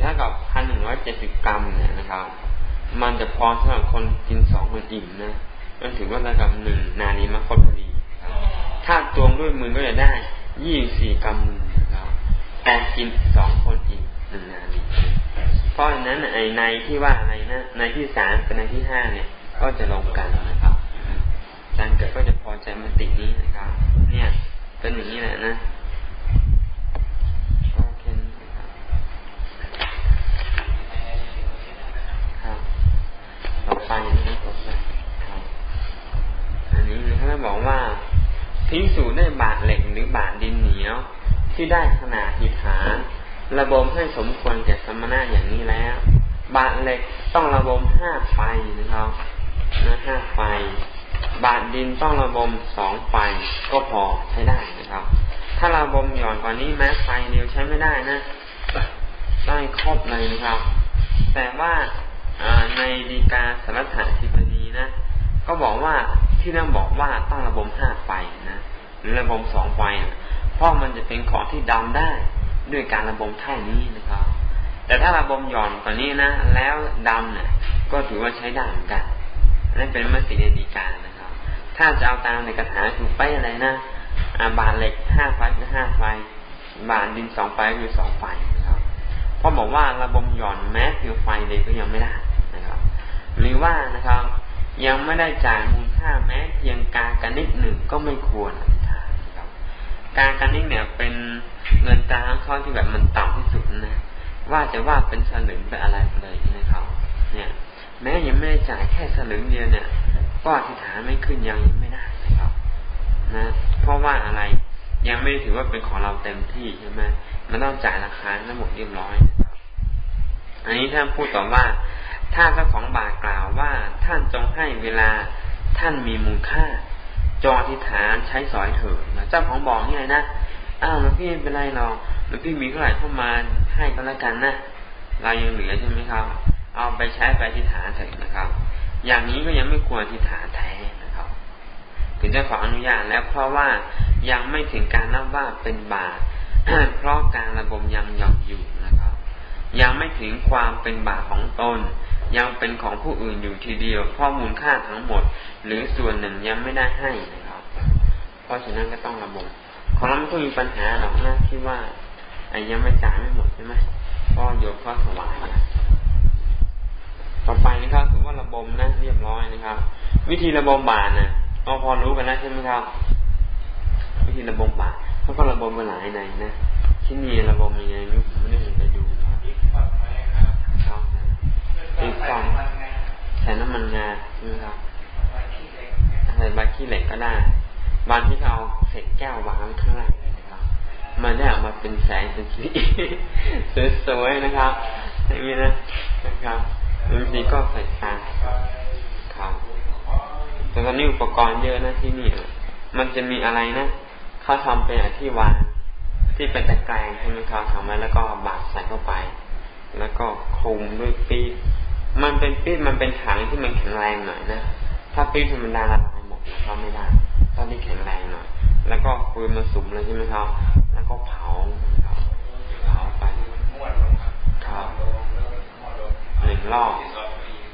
ถ้ากับพันหนึ่งร้อยเจ็ดสิบกรัมเนี่ยนะครับ มันจะพอสำหรับคนกินสองคนอิ่มนะมันถือว่าระดับหนึ่งนานี้มาคตพอดีครับ ถ้าตวงด้วยมือก็จะได้ยี่สี่กรัมมือนะครับแต่กินสองคนอิ่มหนึ่งนานี้เพราะฉะนั้นไอ้ในที่ว่าอะไรนะในที่สามกับในที่ห้าเนี่ย ก็จะลงกันนะครับอาจารย์เกิดก็จะพอใจมตินี้นะครับ เนี่ย เป็นอย่างนี้แหละนะ ต่อไปนะต่อไปอันนี้เขาบอกว่าพิสูจได้บาดเหล็กหรือบาดดินเหนียว ที่ได้ขนาดทิฐานระบมให้สมควรแก่สมณะอย่างนี้แล้ว บาดเหล็กต้องระบมห้าไฟนะครับนะห้าไฟ บาดดินต้องระบมสองไฟก็พอใช้ได้นะครับ ถ้าระบมหย่อนกว่านี้แม้ไฟเดียวใช้ไม่ได้นะต้องครบเลยนะครับ แต่ว่า ในดีกาสารถาธิปนีนะ ก็บอกว่าที่นั่นบอกว่าตั้งระบมห้าไฟนะหรือระบมสองไฟเพราะมันจะเป็นของที่ดำได้ด้วยการระบมแค่นี้นะครับ แต่ถ้าระบมหย่อนกว่านี้นะแล้วดำเนี่ยก็ถือว่าใช้ได้เหมือนกันนั่นเป็นมติในดีกานะครับ ถ้าจะเอาตามในกระถาถูกไปอะไรนะบาทเหล็กห้าไฟคือห้าไฟ บาทดินสองไฟคือสองไฟนะครับเพราะบอกว่าระบมหย่อนแม้เพียงไฟเลยก็ยังไม่ได้ หรือว่านะครับ ยังไม่ได้จ่ายมูลค่าแม้เพียงการกันนิดหนึ่งก็ไม่ควรอธิษฐานะครับ การกันนิดเนี่ยเป็นเงินตราข้อที่แบบมันต่ำที่สุดนะว่าจะว่าเป็นสลึงเป็นอะไรเลยนะครับ เนี่ย แม้ยังไม่ได้จ่ายแค่สลึงเดียวเนี่ยก็อธิษฐานไม่ขึ้นยังไม่ได้นะครับ นะ เพราะว่าอะไรยังไม่ถือว่าเป็นของเราเต็มที่ใช่ไหมมันต้องจ่ายราคาทั้งหมดเรียบร้อย อันนี้ท่าพูดต่อว่า ถ้าเจ้าของบาทกล่าวว่าท่านจงให้เวลาท่านมีมูลค่า จงอธิษฐานใช้สอยเถิดเจ้าของบอกนี่ไงนะอ้าวแล้วพี่เป็นไรหรอกแล้วพี่มีเท่าไหร่เข้ามาให้ก็แล้วกันนะเรายังเหลือใช่ไหมครับ เอาไปใช้ไปอธิษฐานเถิดนะครับ อย่างนี้ก็ยังไม่ควรอธิษฐานแท้นะครับ ถึงจะขออนุญาตแล้วเพราะว่ายังไม่ถึงการนับว่าเป็นบาปเพราะการระบมยังหย่อนอยู่นะครับ ยังไม่ถึงความเป็นบาปของตน ยังเป็นของผู้อื่นอยู่ทีเดียวข้อมูลค่าทั้งหมด หรือส่วนหนึ่งยังไม่ได้ให้นะครับ เพราะฉะนั้นก็ต้องระบบของเราไม่ต้องมีปัญหาหรอกนะที่ว่าไอ้ยังไม่จ่ายไม่หมดใช่ไหมก็โยกข้อถวายนะต่อไปนะครับถือว่าระบบนะเรียบร้อยนะครับ วิธีระบบบาทนะเราพอรู้กันแล้วใช่ไหมครับ วิธีระบบบาทเขาก็ระบบมาหลายในนะที่นี่ระบบยังไงไม่ได้ไปดู ติดกล่องใส่น้ำมันงาใช่ไหมครับใส่ใบขี้เหล็กก็ได้ บางที่เขาเศษแก้ววางข้างล่างนะครับ มันได้ออกมาเป็นแสงเป็นสีสวยๆนะครับใช่ไหมนะนะครับบางทีก็ใส่ตาครับแต่ตอนนี้อุปกรณ์เยอะนะที่นี่มันจะมีอะไรนะเขาทำเป็นอที่วางที่เป็นตะแกรงใช่ไหมครับทำไว้แล้วก็บากใส่เข้าไป แล้วก็คลุมด้วยปี๊บ มันเป็นปี๊บมันเป็นถังที่มันแข็งแรงหน่อยนะ ถ้าปี๊บธรรมดาละลายหมดก็ไม่ได้ต้องที่แข็งแรงหน่อย แล้วก็ฟืนมาสุมเลยใช่ไหมครับ แล้วก็เผาเผาไปครับหนึ่งรอบ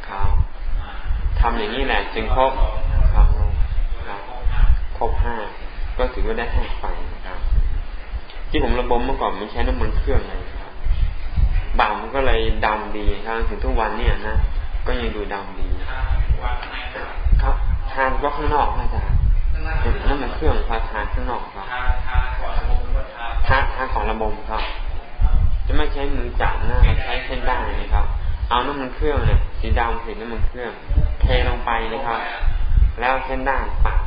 ครับทำอย่างนี้แหละจึงครบครับครับครบห้าก็ถือว่าได้ห้าไฟครับ ที่ผมระบมเมื่อก่อนไม่ใช้น้ำมันเครื่องเลย บางมันก็เลยดำดีครับถึงทุกวันเนี่ยนะก็ยังดูดำดีครับทานก็ข้างนอกอาจารย์นั่นมันเครื่องพาทานข้างนอกครับท่าท่าของระบบครับ จะไม่ใช้มือจับนะใช้เส้นได้นะครับ เอาน้ำมันเครื่องเนี่ยสีดำสีน้ำมันเครื่อง เทลงไปนะครับ แล้วเส้นด้านปัก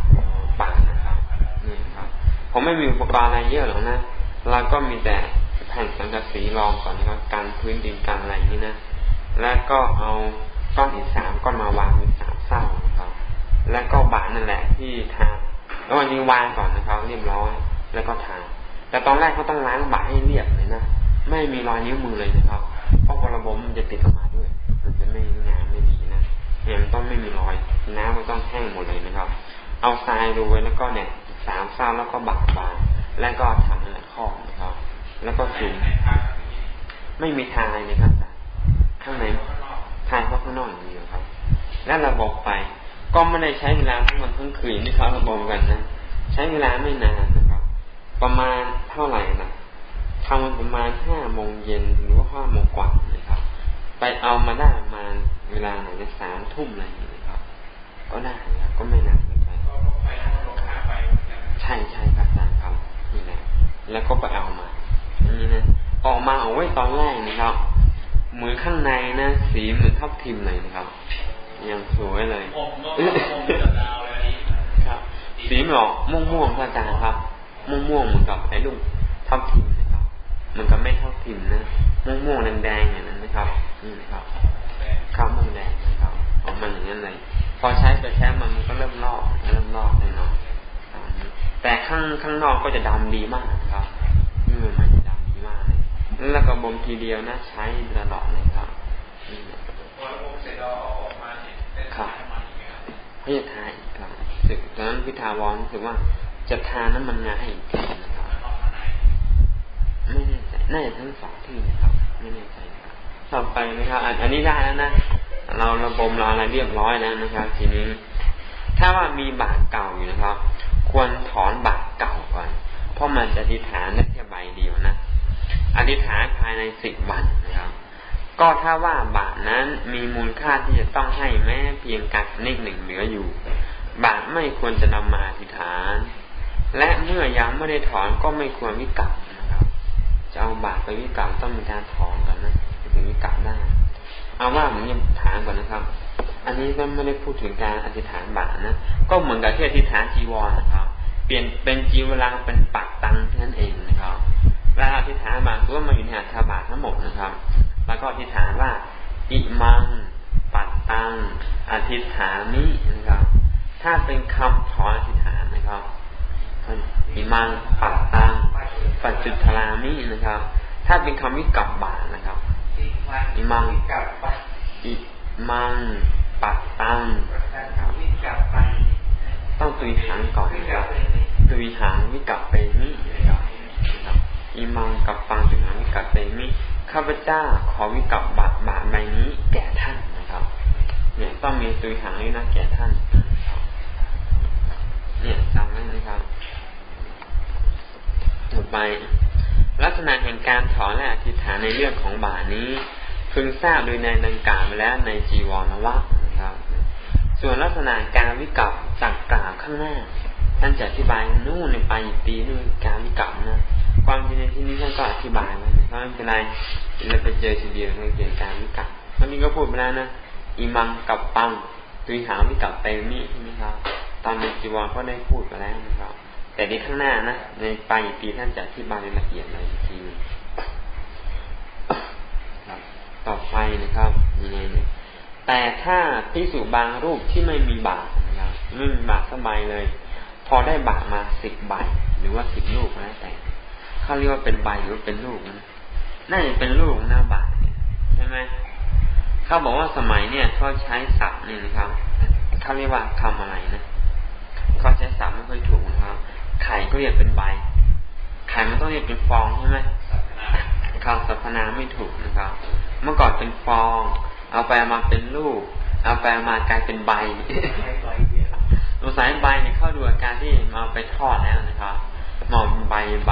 ปักนะครับนี่ครับ ผมไม่มีอุปกรณ์อะไรเยอะหรอกนะเราก็มีแต่ แผ่นสังกะสีรองก่อนนะครับกันพื้นดินกันอะไรนี้นะแล้วก็เอาก้อนอีกสามก้อนมาวางเป็นสามเส้านะครับ แล้วก็บานั่นแหละที่ทาแล้ววันนี้วางก่อนนะครับ เรียบร้อยแล้วก็ทาแต่ตอนแรกเขาต้องล้างบาให้เรียบเลยนะไม่มีรอยนิ้วมือเลยนะครับเพราะระบบมันจะติดออกมาด้วย มันจะไม่งามไม่ดีนะเนี่ยมันต้องไม่มีรอยน้ำมันต้องแห้งหมดเลยนะครับ เอาทรายดูไว้แล้วก็เนี่ยสามเส้าแล้วก็บาดบางแล้วก็ทำเนื้อข้อนะครับ แล้วก็สูงไม่มีทางอะไรเลยครับข้างในทายเพราะข้างนอกอย่างเดียวครับ แล้วระบบไป ก็ไม่ได้ใช้เวลาทั้งวันทั้งคืนที่เขาระบบกันนะใช้เวลาไม่นานนะครับ ประมาณเท่าไหร่นะทำมันประมาณห้าโมงเย็นหรือว่าห้าโมงกว่านะครับ ไปเอามาได้ประมาณเวลาไหนสามทุ่มอะไรอย่างนี้ครับ ก็ได้ครับก็ไม่นานเลยใช่ใช่ครับอาจารย์ครับนี่แหละแล้วก็ไปเอามาอั นนี้นะออกมาเอาไว้ตอนแรกนะครับ เหมือนข้างในนะสีเหมือนทับทิมเลยนะครับยังสวยเลยครับ สีมันออกม่วงม่วงอาจารย์ครับ ม่วงม่วงเหมือนกับไอ้ลูกทับทิมนะครับมันก็ไม่ทับทิมนะม่วงม่วงแดงแดงอย่างนั้นนะครับนี่นะครับข้าวม่วงแดงนะครับออกมาอย่างนั้นเลยพอใช้ไปแช้มันก็เริ่มลอกเริ่มลอกแน่นอนแต่ข้างข้างนอกก็จะดำดีมากครับนี่มัน แล้วก็บ่มทีเดียวนะใช้ตลอดเลยครับพอบ่มเสร็จเราเอาออกมาเนี่ยครับเพื่อทาอีกครับสึกตอนนั้นพิธาวอนรู้สึกว่าจะทาน้ำมันงาให้อีกทีนะครับไม่แน่ใจน่าจะทั้งสองที่นะครับไม่แน่ใจครับต่อไปนะครับอันนี้ได้แล้วนะเราระบมเราอะไรเรียบร้อยแล้วนะครับ ทีนี้ ถ้าว่ามีบาดเก่าอยู่นะครับ ควรถอนบาตเก่าก่อนเพราะมันจะอธิษฐานได้แค่ใบเดียวนะ อธิษฐานภายในสิบวันนะครับ ก็ถ้าว่าบาทนั้นมีมูลค่าที่จะต้องให้แม้เพียงการนิดหนึ่งเหลืออยู่ บาทไม่ควรจะนำมาอธิษฐาน และเมื่อยังไม่ได้ถอนก็ไม่ควรวิกรรมนะครับ จะเอาบาทไปวิกรรมต้องมีการถอนก่อนนะถึงวิกรรมได้เอาว่าผมยังถามก่อนนะครับ อันนี้ก็ไม่ได้พูดถึงการอธิษฐานบาตนะ ก็เหมือนกับที่อธิษฐานจีวรนะครับ เปลี่ยนเป็นจีวรังเป็นปักตังท่นั้นเองนะครับ เวลาอธิษฐานบาตัวมาอยู่ในอัฐบาททั้งหมดนะครับ แล้วก็อธิษฐานว่า อิมัง ปัดตัง อธิษฐานินะครับ ถ้าเป็นคำถอนอธิษฐานนะครับ อิมัง ปัดตัง ปัจจุทรามินะครับ ถ้าเป็นคำวิกับบาทนะครับ อิมังอิมัง ปัดตังต้องตุยหังก่อนนะครับตุยหังวิกับเปมินะครับ อิมังกับปังตุยหังวิกับเปมิข้าพเจ้าขอวิกับบาบาใบนี้แก่ท่านนะครับ เนี่ยต้องมีตุยหังด้วยนะแก่ท่าน เนี่ยจำไว้นะครับต่อไป ลักษณะแห่งการถอนและอธิษฐานในเรื่องของบานี้พึงทราบโดยในดังกล่าวไปแล้วในจีวรวัคนะครับ ส่วนลักษณะการวิกับจากกล่าวข้างหน้าท่านจะอธิบายนู่นในปลายปีนู่นการวิกับนะ ความจริงในที่นี้ท่านก็อธิบายนะครับไม่เป็นไรเราไปเจอทีเดียวในเกี่ยวการวิกับวันนี้ก็พูดไปแล้วนะอิมังกับปังตุยหาวิกับเตมิใช่ไหมครับ ตอนในจีวรก็ได้พูดไปแล้วนะครับ แต่ในข้างหน้านะในปลายปีท่านจะอธิบายละเอียดเลยทีนึงต่อไปนะครับยังไงเนี่ยแต่ถ้าพิสูจบางรูปที่ไม่มีบาตนะครับไม่มีบาตสบายเลย พอได้บาตมาสิบใบหรือว่าสิบลูกแล้วแต่ เขาเรียกว่าเป็นใบหรือเป็นลูกนะน่าจะเป็นลูกหน้าบาตใช่ไหมเขาบอกว่าสมัยเนี่ยเขาใช้ศัพท์นี่นะครับเขาเรียกว่าคำอะไรนะเขาใช้ศัพท์ไม่ค่อยถูกนะครับไข่ก็เรียกเป็นใบไข่มันต้องเรียกเป็นฟองใช่ไหมคำสรรพนามไม่ถูกนะครับ เมื่อก่อนเป็นฟอง เอาไปมาเป็นลูก เอาไปมากลายเป็นใบสงสัยใบเนี่ยเข้าดูอาการที่มาไปทอดแล้วนะครับ หมองใบใบ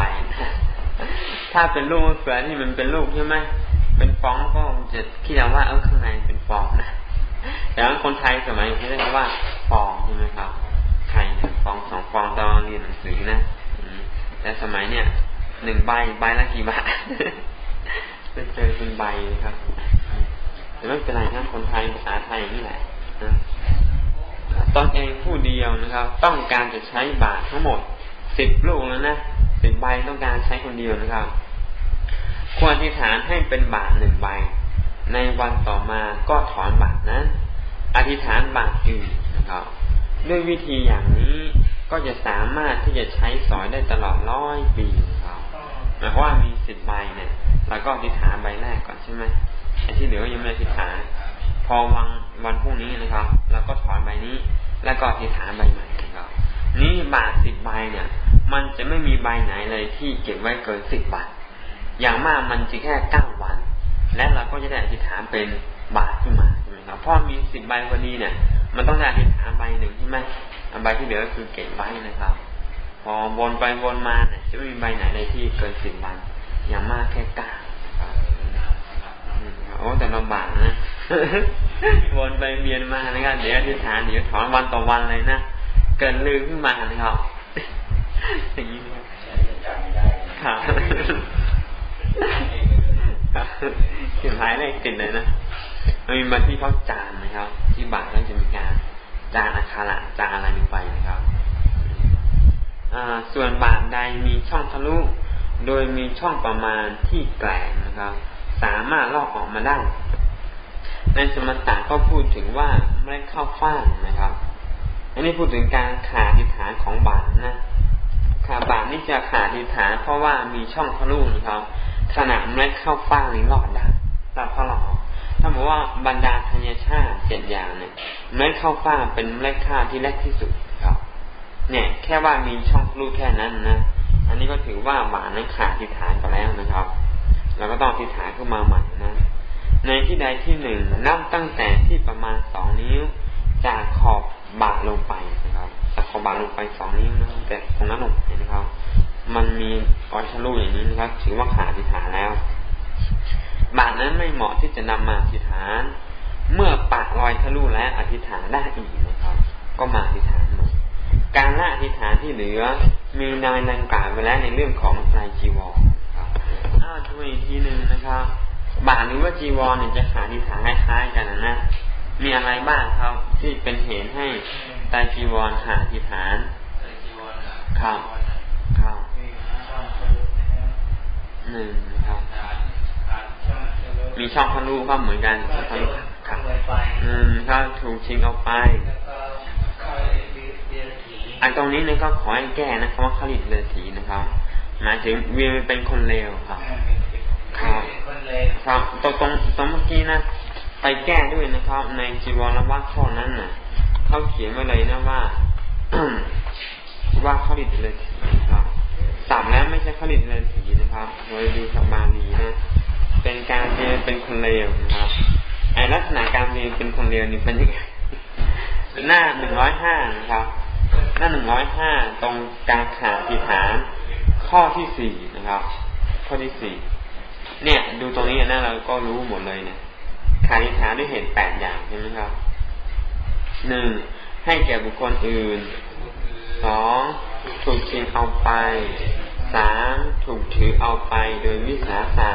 ถ้าเป็นลูกเสือที่มันเป็นลูกใช่ไหมเป็นฟองก็จะคิดว่าเออข้างในเป็นฟองนะแต่ว่าคนไทยสมัยเขาเรียกว่าฟองใช่ไหมครับไข่เนี่ยฟองสองฟองตอนเรียนหนังสือนะแต่สมัยเนี่ยหนึ่งใบใบละกี่บาทไปเจอเป็นใบครับแต่ไม่เป็นไรครับคนไทยภาษาไทยนี่แหละนะตอนเองผู้เดียวนะครับ ต้องการจะใช้บาททั้งหมด สิบลูกแล้วนะสิบใบต้องการใช้คนเดียวนะครับ ควรอธิษฐานให้เป็นบาทหนึ่งใบ ในวันต่อมาก็ถอนบาทนั้น อธิษฐานบาทอื่นนะครับ ด้วยวิธีอย่างนี้ก็จะสามารถที่จะใช้สอยได้ตลอดร้อยปีครับหมายความว่ามีสิบใบเนี่ยเราก็อธิษฐานใบแรกก่อนใช่ไหมไอ้ที่เหลือยังไม่อธิษฐานพอวันวันพรุ่งนี้นะครับเราก็ถอนใบนี้ แล้วก็อธิษฐานใบใหม่ นี่บาทสิบใบเนี่ย มันจะไม่มีใบไหนเลยที่เก็บไว้เกินสิบบาท อย่างมากมันจะแค่เก้าวัน และเราก็จะได้อธิษฐานเป็นบาทขึ้นมาใช่ไหมครับพอมีสิบใบพอดีเนี่ย มันต้องได้อธิษฐานใบหนึ่งใช่ไหมใบที่เหลือก็คือเก็บไว้นะครับ พอวนไปวนมาเนี่ยจะไม่มีใบไหนเลยที่เกินสิบวัน อย่างมากแค่เก้าโอ้แต่ลำบากนะวนไปเวียนมานะครับเดี๋ยวอธิษฐานเดี๋ยวถอนวันต่อวันเลยนะ เกินลืมขึ้นมานะครับอย่างนี้นะครับเขียนหายเลขติดเลยนะมันมีมาที่เขาจานนะครับ ที่บาทก็จะมีการจานอาคาระจานอะไรลงไปนะครับส่วนบาทใดมีช่องทะลุ โดยมีช่องประมาณที่แกลงนะครับ สามารถลอกออกมาได้ในสมถะก็พูดถึงว่าไม่เข้าฟ้างนะครับ อันนี้พูดถึงการขาดิฐานของบาทนะขาบาทนี่จะขาดิฐานเพราะว่ามีช่องทะลุนะครับขณะไม่เข้าฟ้างนี้ลอดได้แต่พอลอถ้าบอกว่าบรรดาธัญชาติเจ็ดอย่างเนี่ยเมล็ดข้าวฟ่าเป็นเมล็ดข้าวที่เล็กที่สุดครับ เนี่ย แค่ว่ามีช่องทะลุแค่นั้นนะอันนี้ก็ถือว่าบานั้นขาดทิฐานไปแล้วนะครับเราก็ต้องทิฐานขึ้นมาใหม่นะในที่ใดที่หนึ่งนับตั้งแต่ที่ประมาณสองนิ้ว จากขอบ บาลงไปนะครับจากขอบบาลงไปสองนิ้วนะแต่ตรงนั้นลงไปนะครับ มันมีออยทะลุอย่างนี้นะครับถือว่าขาดทิฐานแล้ว บาทนั้นไม่เหมาะที่จะนำมาอธิษฐาน เมื่อปากลอยทะลุแล้วอธิษฐานได้อีกนะครับ ก็มาอธิษฐานใหม่การละอธิษฐานที่เหลือ มีนายนังกล่าวไปแล้วในเรื่องของไตรจีวรครับอ้าวดูอีกทีหนึ่งนะครับบาทหรือว่าจีวรเนี่ยจะหาอธิษฐานคล้ายๆกันนะ มีอะไรบ้างครับ ที่เป็นเหตุให้ไตรจีวรหาอธิฐานครับครับหนึ่งครับ มีช่องทะลุก็เหมือนกันช่องทะลุครับอืมถ้าถูกชิงเอาไปอันตรงนี้เนี่ยก็ขอให้แก้นะครับว่าขลิตเลสีนะครับหมายถึงเวียนเป็นคนเลวครับครับครับตรงตรงตรงเมื่อกี้นะ ไปแก้ด้วยนะครับ ในจีวรวัดข้อนั้นน่ะเขาเขียนไว้เลยนะว่าว่าขลิตเลสีนะครับสับแล้วไม่ใช่ขลิตเลยสีนะครับโดยดูสับบาลีนะ เป็นการเรียนเป็นคนเลวนะครับไอลักษณะการเรียนเป็นคนเลวนี่เป็นยังไงหน้าหนึ่งร้อยห้านะครับ หน้าหนึ่งร้อยห้าตรงกลางขาทีฐาน ข้อที่สี่นะครับ ข้อที่สี่เนี่ย ดูตรงนี้นะเราก็รู้หมดเลยเนี่ย ขาทีฐานด้วยเหตุแปดอย่างใช่ไหมครับหนึ่งให้แก่บุคคลอื่นสองถูกชิงเอาไปสามถูกถือเอาไปโดยวิสาสะ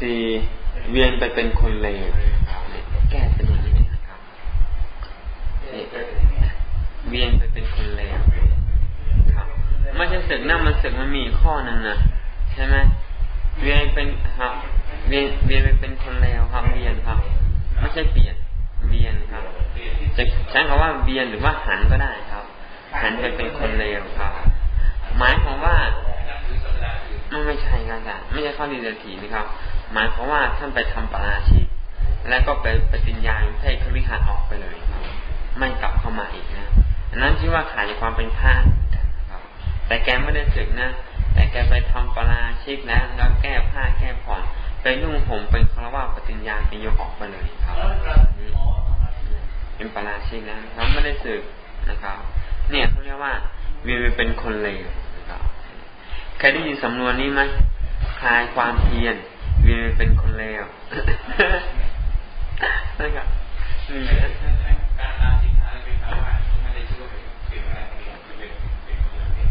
สี่เวียนไปเป็นคนเลวแก้เป็นอย่างนี้นะครับเวียนไปเป็นคนเลวครับไม่ใช่ศึกนั่นมันศึกมันมีข้อนึงนะใช่ไหมเวียนเป็นครับ เวียนเวียนไปเป็นคนเลวครับเวียนครับ ไม่ใช่เปลี่ยนเวียนครับ จะใช้คำว่าเวียนหรือว่าหันก็ได้ครับ หันไปเป็นคนเลวครับ หมายความว่าไม่ไม่ใช่ครับอาจารย์ไม่ใช่ข้อดีเดทีนะครับ หมายความว่าท่านไปทำปราชิกแล้วก็ไปปฏิญญาณให้คริหัดออกไปเลยครับไม่กลับเข้ามาอีกนะอันนั้นชื่อว่าขาดความเป็นพระครับ แต่แกไม่ได้สึกนะแต่แกไปทำปราชิกแล้วแล้วแก้ผ้าแก้ผ่อน ไปนุ่งห่มเป็นคารวะปฏิญญาณไปยกออกไปเลยครับเป็นปราชิกนะเขาไม่ได้สึกนะครับ เนี่ยเขาเรียกว่าเวียนเป็นคนเลวนะครับเคยได้ยินสำนวนนี้ไหมคลายความเพียรเวียนเป็นคนเลวนะครับมี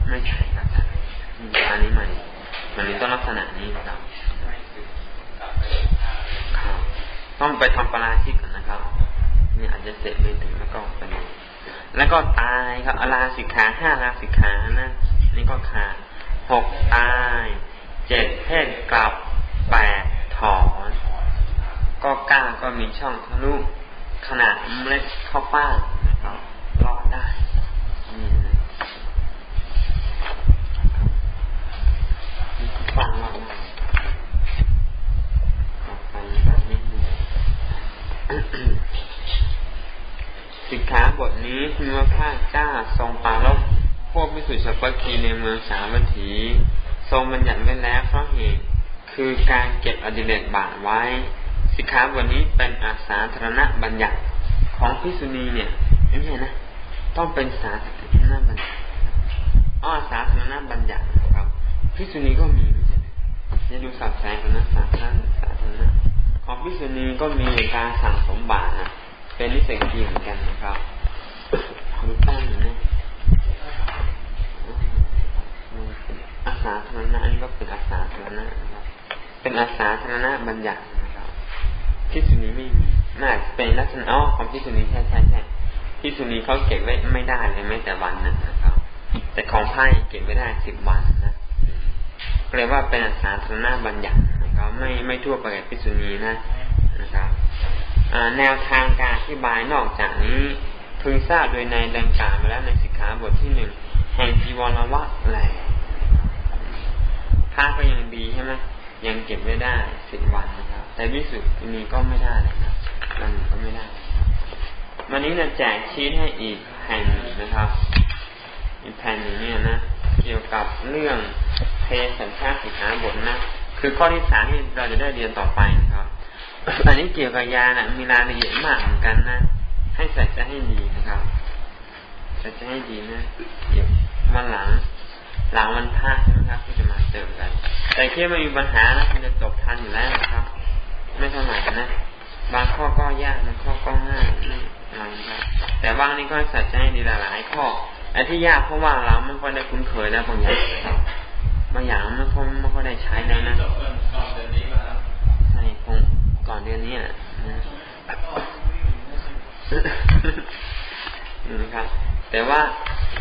ไม่ใช่ครับอันนี้ใหม่ มันนี้ต้องลักษณะนี้นะครับครับต้อง ไปทำปราชิกนะครับ เนี่ยอาจจะเสร็จไม่ถึงแล้วก็ไปแล้วก็ตายครับอลาสิกขาห้าลาสิกขานะนี่ก็ขาดหกตายเจ็ดเพศกลับแปดถอนก็ก้าก็มีช่องทะลุขนาดเมล็ดข้าวป้านะครับรอดได้นี่นะฟังรอดได้ต่อไปแบบนี้สิกขาบท นี้เมื่อพระเจ้าทรงปาลบพวกมิสุชปกีในเมืองสาวัตถี ทรงบัญญัติไว้แล้วเพราะเหตุคือการเก็บอดิเรกบาทไว้ สิกขาบทนี้เป็นอาสาธารณบัญญัติของพิสุณีเนี่ยไม่ใช่นะ ต้องเป็นสาธารณบัญญัติอ้อสาธารณบัญญัติครับพิสุณีก็มีไม่ใช่จะดูสับแสงกันนะสาธารณสาธารณะของพิสุณีก็มีการสั่งสมบัตินะเป็นนิสัยดีเหมือนกันนะครับ รูตั้งนะอาสาธารณะอันก็เป็นอาสาธารณะนะครับ เป็นอาสาธารณะบัญญัตินะครับพิสุนีไม่มีน่าเป็นลักษณะอ๋อของพิสุนีใช่ใช่ใช่พิสุนีเขาเก็บไว้ไม่ได้เลยแม้แต่วันนึงนะครับ แต่ของไพ่เก็บไว้ได้สิบวันนะเรียกว่าเป็นอาสาธารณะบัญญัตินะครับไม่ไม่ทั่วไปกับพิสุนีนะนะครับแนวทางการอธิบายนอกจากนี้ พึงทราบโดยในดังกล่าวมาแล้วในสิกขาบทที่หนึ่งแห่งจีวรวัตแหล่ผ้าก็ยังดีใช่ไหมยังเก็บไม่ได้สิบวันนะครับ แต่วิสุทธินี้ก็ไม่ได้นะครับมันก็ไม่ได้วันนี้เราแจกชีตให้อีกแผ่นนะครับอีกแผ่นนี้เนี่ยนะ เกี่ยวกับเรื่องเพศสัญชาติสิกขาบทนะ คือข้อที่สามที่เราจะได้เรียนต่อไปนะครับ อันนี้เกี่ยวกับยานะมีรายละเอียดมากเหมือนกันนะ ให้ใส่ใจให้ดีนะครับใส่ใจให้ดีนะเดี๋ยววันหลัง หลังวันพระใช่ไหมครับที่จะมาเจอกัน แต่แค่ไม่มีปัญหานะคุณจะจบทันอยู่แล้วนะครับ ไม่เท่าไหร่นะบางข้อก็ยากบางข้อก็ง่ายนี่อะไรครับแต่บางนี้ก็ใส่ใจให้ดีหลายข้อไอ้ที่ยากเพราะว่าเราไม่ค่อยได้คุ้นเคยแล้วบางอย่างบางอย่างไม่ค่อยไม่ค่อยได้ใช้แล้วนะใช่คงก่อนเดือนนี้นะ ครับ แต่ว่า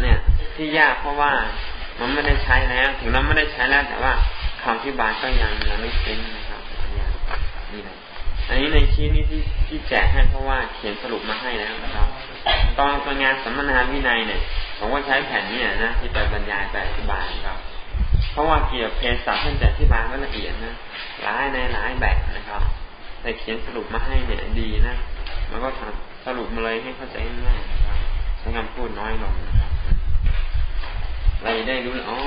เนี่ยที่ยากเพราะว่ามันไม่ได้ใช้แล้ว ถึงเราไม่ได้ใช้แล้ว แต่ว่าคำที่บายก็ยังยังไม่เป็นนะครับอย่างนี่เลยอันนี้ในชี้นี้ที่ที่แจกให้เพราะว่าเขียนสรุปมาให้แล้วนะครับ ตอนตอนงานสัมมนาวินัยเนี่ยผมก็ใช้แผ่นนี้นะที่ไปบรรยายไปอธิบายครับเพราะว่าเกี่ยวกับเพศสัตว์ท่านจะอธิบายไว้ละเอียดนะหลายในหลายแบบนะครับ แต่เขียนสรุปมาให้เนี่ยดีนะมันก็ สรุปมาเลยให้เข้าใจง่ายนะครับใช้คำพูดน้อยลงนะครับเราได้รู้อ๋อ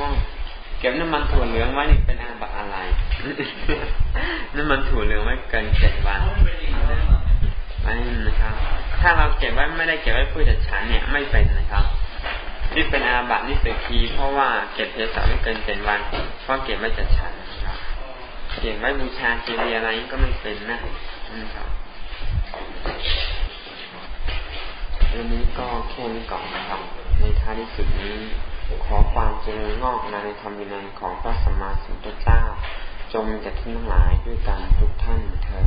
เก็บน้ำมันถั่วเหลืองไว้นี่เป็นอาบัตอะไร น้ำมันถั่วเหลืองไว้เกินเจ็ดวันไม่นะครับ ถ้าเราเก็บไว้ไม่ได้เก็บไว้เพื่อจะฉันเนี่ยไม่เป็นนะครับนี่เป็นอาบัตนี่เป็นคีเพราะว่าเก็บเพศไม่เกินเจ็ดวันเพราะเก็บไว้จะฉันนะครับเก็บไว้บูชาเจดีย์อะไรก็ไม่เป็นนะนะครับ วันนี้ก็แค่นี้ก่อนนะครับ ในท้ายที่สุดนี้ ขอความเจริญงอกงามในธรรมวินัยของพระสัมมาสัมพุทธเจ้า จงจะท่านทั้งหลายด้วยกันทุกท่านเทอ